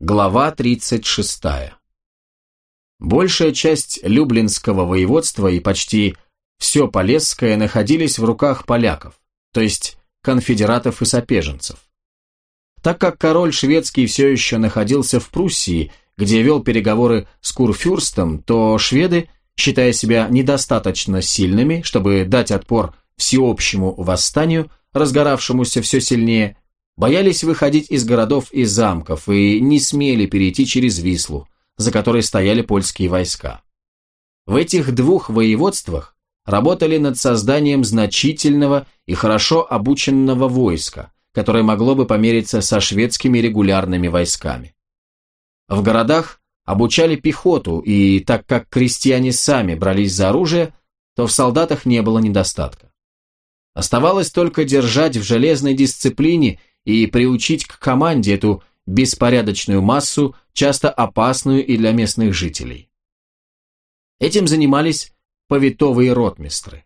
Глава 36. Большая часть Люблинского воеводства и почти все Полесское находились в руках поляков, то есть конфедератов и сопеженцев. Так как король шведский все еще находился в Пруссии, где вел переговоры с Курфюрстом, то шведы, считая себя недостаточно сильными, чтобы дать отпор всеобщему восстанию, разгоравшемуся все сильнее, боялись выходить из городов и замков и не смели перейти через Вислу, за которой стояли польские войска. В этих двух воеводствах работали над созданием значительного и хорошо обученного войска, которое могло бы помериться со шведскими регулярными войсками. В городах обучали пехоту, и так как крестьяне сами брались за оружие, то в солдатах не было недостатка. Оставалось только держать в железной дисциплине и приучить к команде эту беспорядочную массу, часто опасную и для местных жителей. Этим занимались повитовые ротмистры.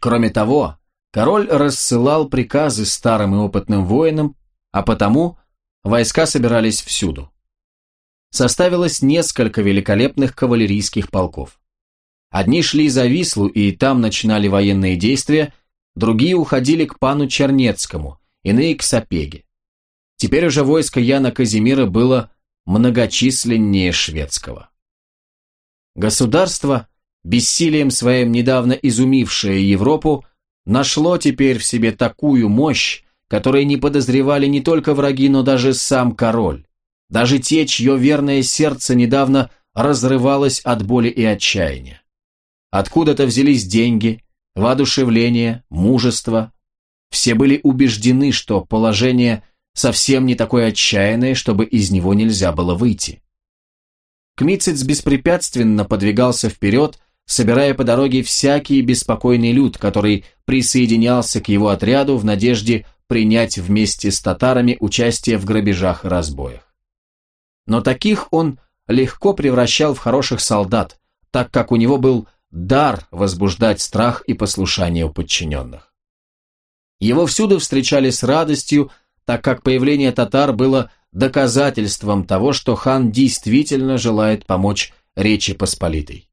Кроме того, король рассылал приказы старым и опытным воинам, а потому войска собирались всюду. Составилось несколько великолепных кавалерийских полков. Одни шли за Вислу и там начинали военные действия, другие уходили к пану Чернецкому, иные к Сапеге. Теперь уже войско Яна Казимира было многочисленнее шведского. Государство, бессилием своим недавно изумившее Европу, нашло теперь в себе такую мощь, которой не подозревали не только враги, но даже сам король, даже те, чье верное сердце недавно разрывалось от боли и отчаяния. Откуда-то взялись деньги, воодушевление, мужество, все были убеждены, что положение совсем не такое отчаянное, чтобы из него нельзя было выйти. Кмицец беспрепятственно подвигался вперед, собирая по дороге всякий беспокойный люд, который присоединялся к его отряду в надежде принять вместе с татарами участие в грабежах и разбоях. Но таких он легко превращал в хороших солдат, так как у него был дар возбуждать страх и послушание у подчиненных. Его всюду встречали с радостью, так как появление татар было доказательством того, что хан действительно желает помочь Речи Посполитой.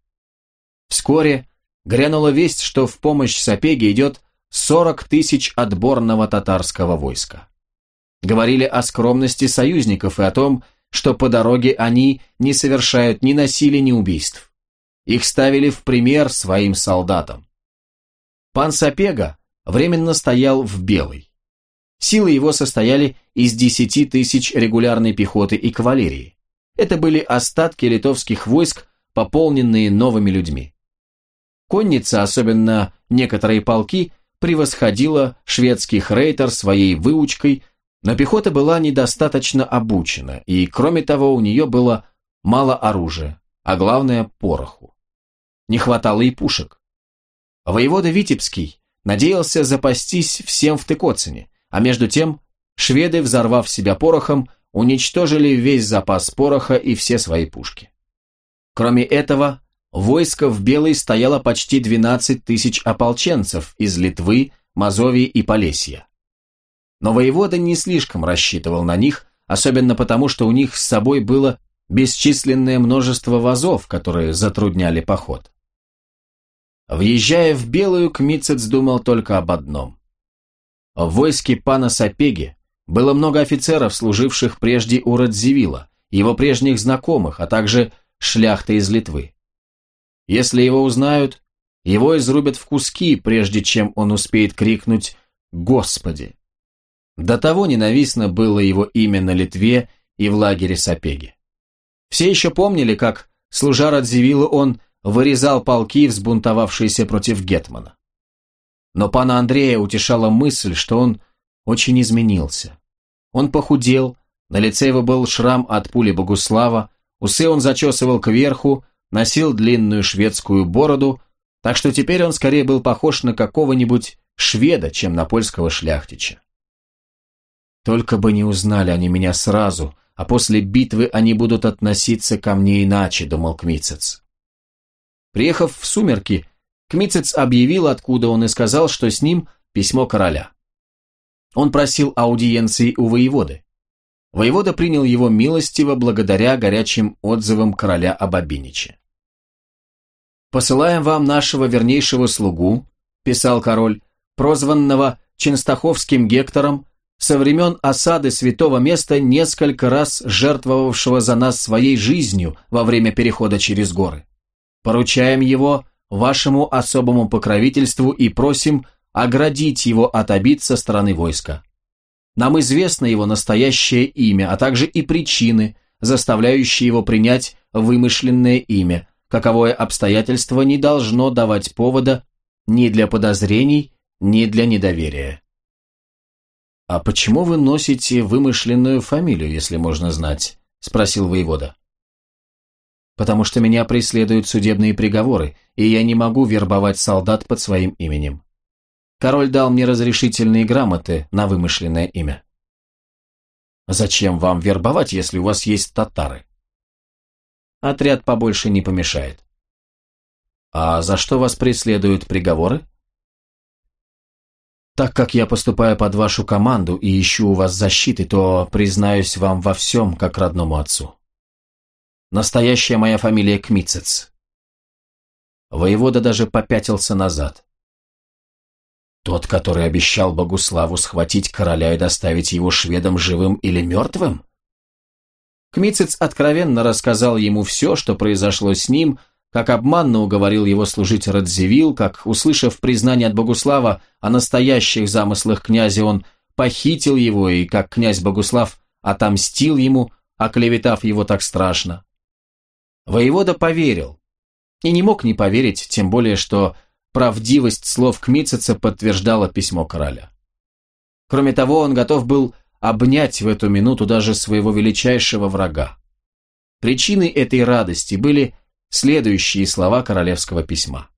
Вскоре грянула весть, что в помощь Сапеге идет 40 тысяч отборного татарского войска. Говорили о скромности союзников и о том, что по дороге они не совершают ни насилия, ни убийств. Их ставили в пример своим солдатам. Пан Сапега временно стоял в Белой. Силы его состояли из 10 тысяч регулярной пехоты и кавалерии. Это были остатки литовских войск, пополненные новыми людьми. Конница, особенно некоторые полки, превосходила шведский рейтер своей выучкой, но пехота была недостаточно обучена, и, кроме того, у нее было мало оружия, а главное – пороху. Не хватало и пушек. Воевода Витебский надеялся запастись всем в Тыкоцине, а между тем шведы, взорвав себя порохом, уничтожили весь запас пороха и все свои пушки. Кроме этого, войско в Белой стояло почти 12 тысяч ополченцев из Литвы, Мазовии и Полесья. Но воевода не слишком рассчитывал на них, особенно потому, что у них с собой было бесчисленное множество вазов, которые затрудняли поход. Въезжая в Белую, Кмицец думал только об одном. В войске пана Сапеги было много офицеров, служивших прежде у Радзивилла, его прежних знакомых, а также шляхта из Литвы. Если его узнают, его изрубят в куски, прежде чем он успеет крикнуть «Господи!». До того ненавистно было его имя на Литве и в лагере Сапеги. Все еще помнили, как, служа Радзивиллу, он вырезал полки, взбунтовавшиеся против Гетмана. Но пана Андрея утешала мысль, что он очень изменился. Он похудел, на лице его был шрам от пули Богуслава, усы он зачесывал кверху, носил длинную шведскую бороду, так что теперь он скорее был похож на какого-нибудь шведа, чем на польского шляхтича. Только бы не узнали они меня сразу, а после битвы они будут относиться ко мне иначе, думал Кмицец. Приехав в сумерки, Кмицец объявил, откуда он и сказал, что с ним письмо короля. Он просил аудиенции у воеводы. Воевода принял его милостиво благодаря горячим отзывам короля об Абиниче. «Посылаем вам нашего вернейшего слугу», – писал король, прозванного Ченстаховским Гектором, со времен осады святого места, несколько раз жертвовавшего за нас своей жизнью во время перехода через горы. Поручаем его вашему особому покровительству и просим оградить его от обид со стороны войска. Нам известно его настоящее имя, а также и причины, заставляющие его принять вымышленное имя, каковое обстоятельство не должно давать повода ни для подозрений, ни для недоверия. «А почему вы носите вымышленную фамилию, если можно знать?» – спросил воевода. «Потому что меня преследуют судебные приговоры, и я не могу вербовать солдат под своим именем. Король дал мне разрешительные грамоты на вымышленное имя. Зачем вам вербовать, если у вас есть татары? Отряд побольше не помешает. А за что вас преследуют приговоры? Так как я поступаю под вашу команду и ищу у вас защиты, то признаюсь вам во всем, как родному отцу. Настоящая моя фамилия Кмицец. Воевода даже попятился назад. Тот, который обещал Богуславу схватить короля и доставить его шведам живым или мертвым? Кмицец откровенно рассказал ему все, что произошло с ним, как обманно уговорил его служить Радзивилл, как, услышав признание от Богуслава о настоящих замыслах князя, он похитил его, и как князь Богуслав отомстил ему, оклеветав его так страшно. Воевода поверил. И не мог не поверить, тем более, что Правдивость слов Кмитцица подтверждало письмо короля. Кроме того, он готов был обнять в эту минуту даже своего величайшего врага. Причиной этой радости были следующие слова королевского письма.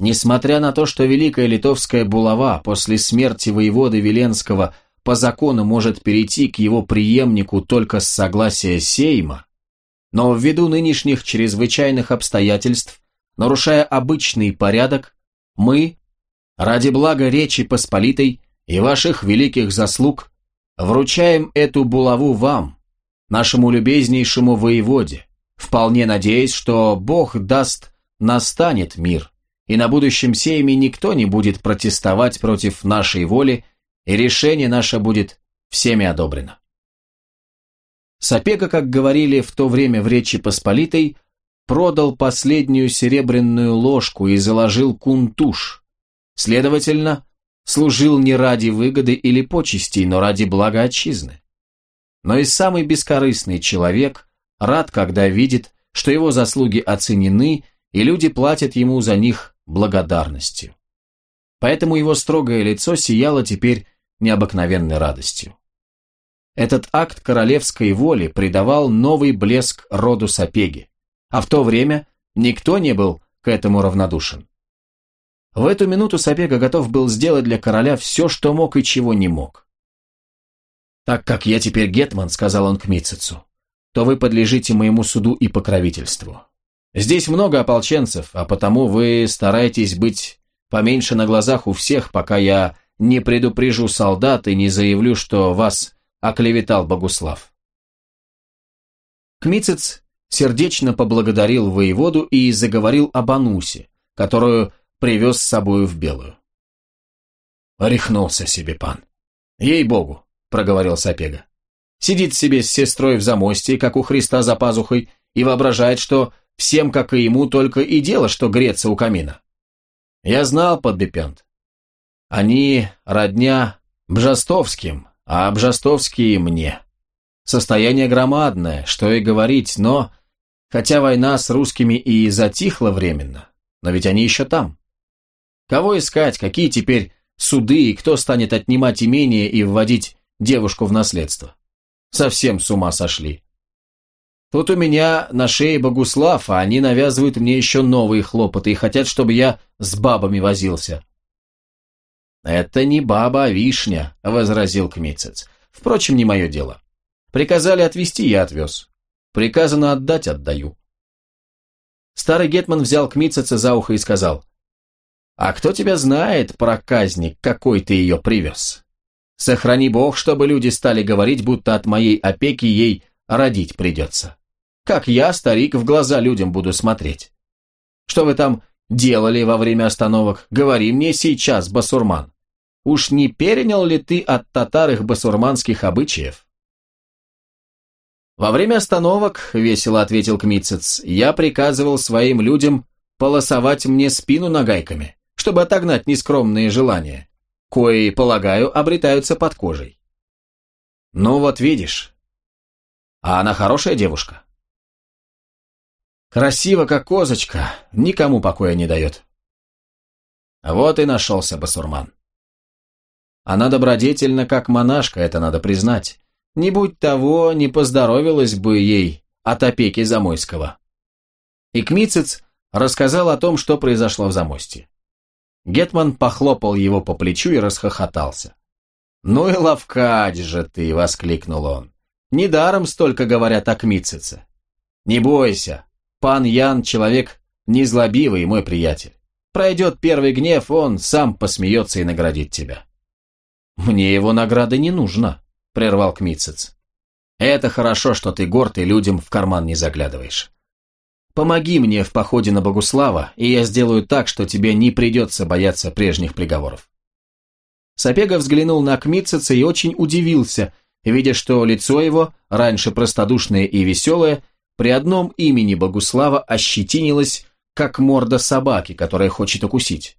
Несмотря на то, что Великая Литовская булава после смерти воеводы Веленского по закону может перейти к его преемнику только с согласия Сейма, но ввиду нынешних чрезвычайных обстоятельств нарушая обычный порядок, мы, ради блага Речи Посполитой и ваших великих заслуг, вручаем эту булаву вам, нашему любезнейшему воеводе, вполне надеясь, что Бог даст настанет мир, и на будущем сейме никто не будет протестовать против нашей воли, и решение наше будет всеми одобрено. Сапега, как говорили в то время в Речи Посполитой, продал последнюю серебряную ложку и заложил кунтуш. Следовательно, служил не ради выгоды или почестей, но ради блага отчизны. Но и самый бескорыстный человек рад, когда видит, что его заслуги оценены, и люди платят ему за них благодарностью. Поэтому его строгое лицо сияло теперь необыкновенной радостью. Этот акт королевской воли придавал новый блеск роду Сапеги а в то время никто не был к этому равнодушен. В эту минуту Сапега готов был сделать для короля все, что мог и чего не мог. «Так как я теперь гетман», — сказал он к Митцицу, — «то вы подлежите моему суду и покровительству. Здесь много ополченцев, а потому вы стараетесь быть поменьше на глазах у всех, пока я не предупрежу солдат и не заявлю, что вас оклеветал Богуслав». Кмицец сердечно поблагодарил воеводу и заговорил об Анусе, которую привез с собою в Белую. «Рехнулся себе пан. Ей-богу», — проговорил Сапега. «Сидит себе с сестрой в замостье, как у Христа за пазухой, и воображает, что всем, как и ему, только и дело, что греться у камина. Я знал подбепент. Они родня Бжастовским, а Бжастовские мне. Состояние громадное, что и говорить, но Хотя война с русскими и затихла временно, но ведь они еще там. Кого искать, какие теперь суды и кто станет отнимать имение и вводить девушку в наследство? Совсем с ума сошли. Тут у меня на шее Богуслав, а они навязывают мне еще новые хлопоты и хотят, чтобы я с бабами возился. «Это не баба, а вишня», — возразил Кмицец. «Впрочем, не мое дело. Приказали отвезти, я отвез. Приказано отдать, отдаю. Старый Гетман взял Кмитцеца за ухо и сказал, «А кто тебя знает, проказник, какой ты ее привез? Сохрани Бог, чтобы люди стали говорить, будто от моей опеки ей родить придется. Как я, старик, в глаза людям буду смотреть. Что вы там делали во время остановок? Говори мне сейчас, басурман. Уж не перенял ли ты от татар их басурманских обычаев? Во время остановок, весело ответил Кмицец, я приказывал своим людям полосовать мне спину нагайками, чтобы отогнать нескромные желания, кои, полагаю, обретаются под кожей. Ну вот видишь. А она хорошая девушка? Красиво, как козочка, никому покоя не дает. Вот и нашелся басурман. Она добродетельна, как монашка, это надо признать. Не будь того, не поздоровилась бы ей от опеки Замойского. И Кмицец рассказал о том, что произошло в Замосте. Гетман похлопал его по плечу и расхохотался. «Ну и ловкач же ты!» — воскликнул он. «Недаром столько говорят о Кмитцице. Не бойся, пан Ян человек незлобивый, мой приятель. Пройдет первый гнев, он сам посмеется и наградит тебя». «Мне его награды не нужно», — прервал Кмитцец. «Это хорошо, что ты горд и людям в карман не заглядываешь. Помоги мне в походе на Богуслава, и я сделаю так, что тебе не придется бояться прежних приговоров». Сапега взглянул на Кмитцеца и очень удивился, видя, что лицо его, раньше простодушное и веселое, при одном имени Богуслава ощетинилось, как морда собаки, которая хочет укусить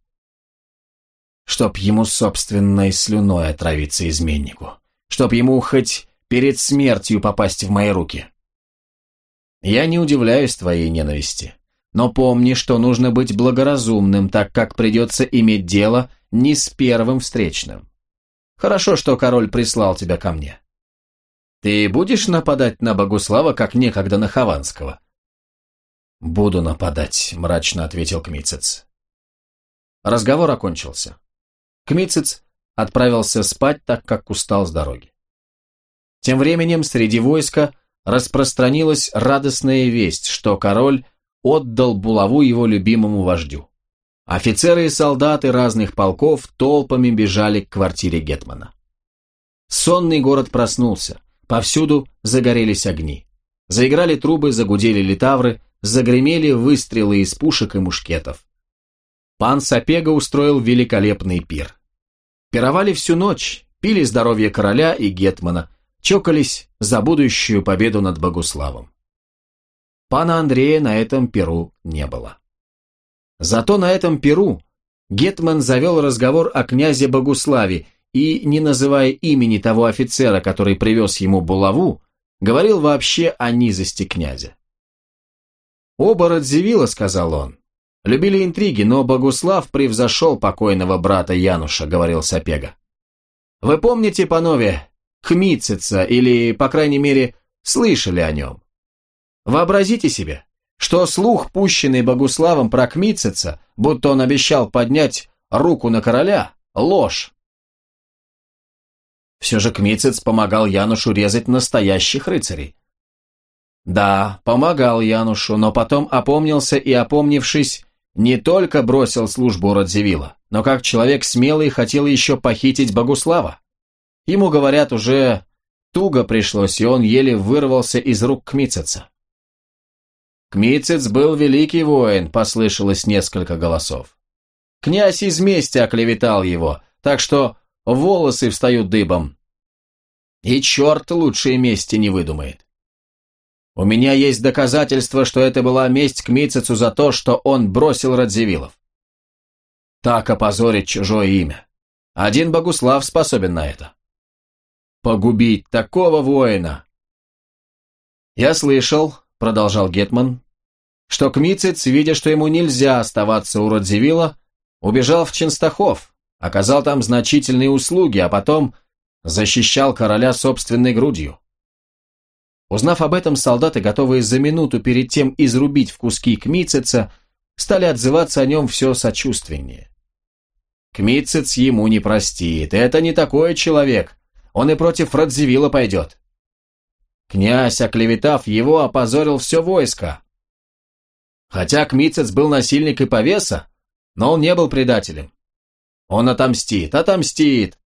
чтоб ему собственной слюной отравиться изменнику, чтоб ему хоть перед смертью попасть в мои руки. Я не удивляюсь твоей ненависти, но помни, что нужно быть благоразумным, так как придется иметь дело не с первым встречным. Хорошо, что король прислал тебя ко мне. Ты будешь нападать на Богуслава, как некогда на Хованского? Буду нападать, мрачно ответил Кмицец. Разговор окончился. Кмицец отправился спать, так как устал с дороги. Тем временем среди войска распространилась радостная весть, что король отдал булаву его любимому вождю. Офицеры и солдаты разных полков толпами бежали к квартире Гетмана. Сонный город проснулся, повсюду загорелись огни. Заиграли трубы, загудели литавры, загремели выстрелы из пушек и мушкетов. Пан Сапега устроил великолепный пир. Пировали всю ночь, пили здоровье короля и гетмана, чокались за будущую победу над Богуславом. Пана Андрея на этом перу не было. Зато на этом перу Гетман завел разговор о князе Богуславе и, не называя имени того офицера, который привез ему булаву, говорил вообще о низости князя. «Оба Радзивилла», — сказал он, Любили интриги, но Богуслав превзошел покойного брата Януша, говорил Сапега. Вы помните, панове, Хмитцица, или, по крайней мере, слышали о нем? Вообразите себе, что слух, пущенный Богуславом про Кмитцица, будто он обещал поднять руку на короля, ложь. Все же Кмитцец помогал Янушу резать настоящих рыцарей. Да, помогал Янушу, но потом опомнился и, опомнившись, не только бросил службу Радзивилла, но как человек смелый хотел еще похитить Богуслава. Ему, говорят, уже туго пришлось, и он еле вырвался из рук Кмицеца. «Кмицец был великий воин», — послышалось несколько голосов. «Князь из мести оклеветал его, так что волосы встают дыбом. И черт лучшей мести не выдумает. У меня есть доказательства, что это была месть к Мицецу за то, что он бросил Радзивиллов. Так опозорить чужое имя. Один Богуслав способен на это. Погубить такого воина. Я слышал, продолжал Гетман, что Кмицец, видя, что ему нельзя оставаться у Радзивилла, убежал в Ченстахов, оказал там значительные услуги, а потом защищал короля собственной грудью. Узнав об этом, солдаты, готовые за минуту перед тем изрубить в куски Кмицеца, стали отзываться о нем все сочувственнее. Кмицец ему не простит, это не такой человек, он и против Радзивилла пойдет. Князь, оклеветав его, опозорил все войско. Хотя Кмицец был насильник и повеса, но он не был предателем. Он отомстит, отомстит.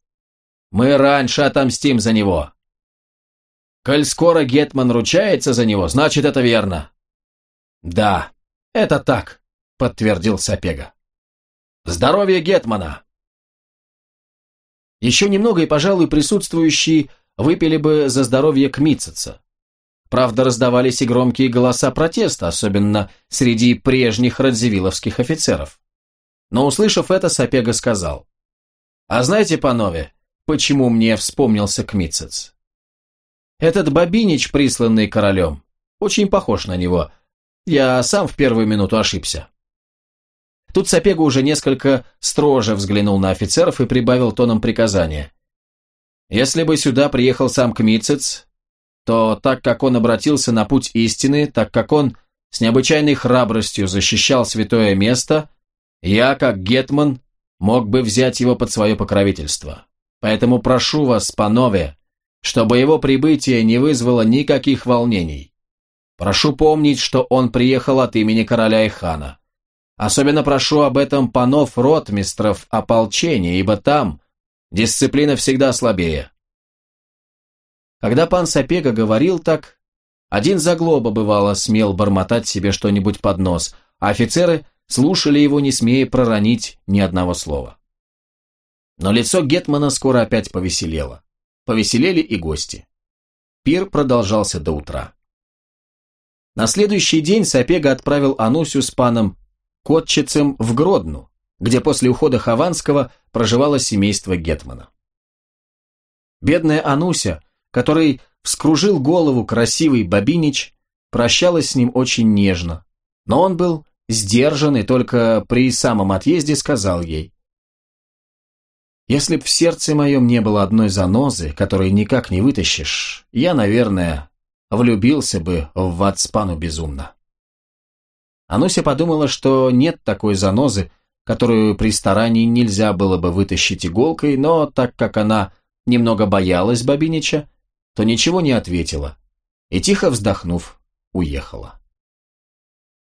Мы раньше отомстим за него. Коль скоро Гетман ручается за него, значит, это верно. Да, это так, подтвердил Сапега. Здоровье Гетмана! Еще немного, и, пожалуй, присутствующие выпили бы за здоровье Кмитцица. Правда, раздавались и громкие голоса протеста, особенно среди прежних радзивилловских офицеров. Но, услышав это, Сапега сказал, «А знаете, панове, почему мне вспомнился Кмитцец? Этот Бабинич, присланный королем, очень похож на него. Я сам в первую минуту ошибся». Тут Сапега уже несколько строже взглянул на офицеров и прибавил тоном приказания. «Если бы сюда приехал сам Кмитцец, то так как он обратился на путь истины, так как он с необычайной храбростью защищал святое место, я, как гетман, мог бы взять его под свое покровительство. Поэтому прошу вас, панове, чтобы его прибытие не вызвало никаких волнений. Прошу помнить, что он приехал от имени короля и хана. Особенно прошу об этом панов ротмистров ополчения, ибо там дисциплина всегда слабее. Когда пан Сапега говорил так, один заглоба, бывало, смел бормотать себе что-нибудь под нос, а офицеры слушали его, не смея проронить ни одного слова. Но лицо Гетмана скоро опять повеселело. Повеселели и гости. Пир продолжался до утра. На следующий день Сапега отправил Анусю с паном Котчицем в Гродну, где после ухода Хованского проживало семейство Гетмана. Бедная Ануся который вскружил голову красивый Бабинич, прощалась с ним очень нежно, но он был сдержан и только при самом отъезде сказал ей, «Если б в сердце моем не было одной занозы, которой никак не вытащишь, я, наверное, влюбился бы в Ватспану безумно». Ануся подумала, что нет такой занозы, которую при старании нельзя было бы вытащить иголкой, но так как она немного боялась Бабинича, то ничего не ответила и, тихо вздохнув, уехала.